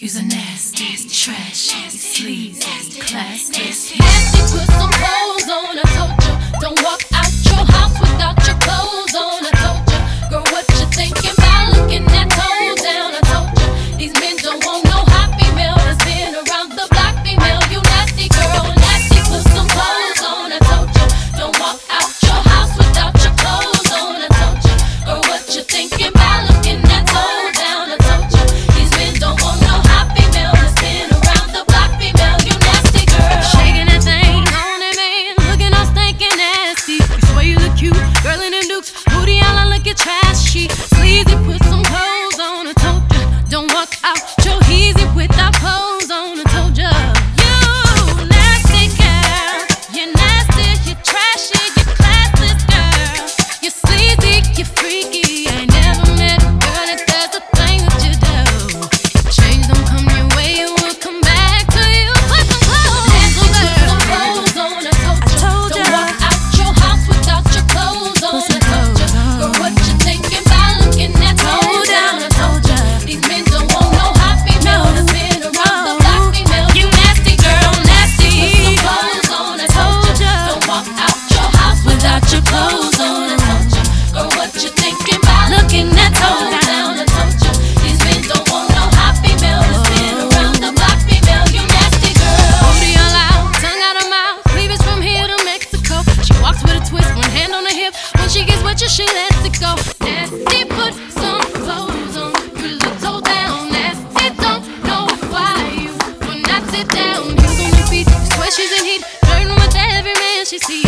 You's a nasty, nasty trash, nasty, sleazy, class, nasty. Nasty, put some clothes on, I told you, don't walk out. hips with a twist, one hand on the hip. When she gets wet, she lets it go. Nasty, put some clothes on, put a toe down. Nasty, don't know why you will not sit down. Heels on her feet, sweat she's in heat, flirting with every man she sees.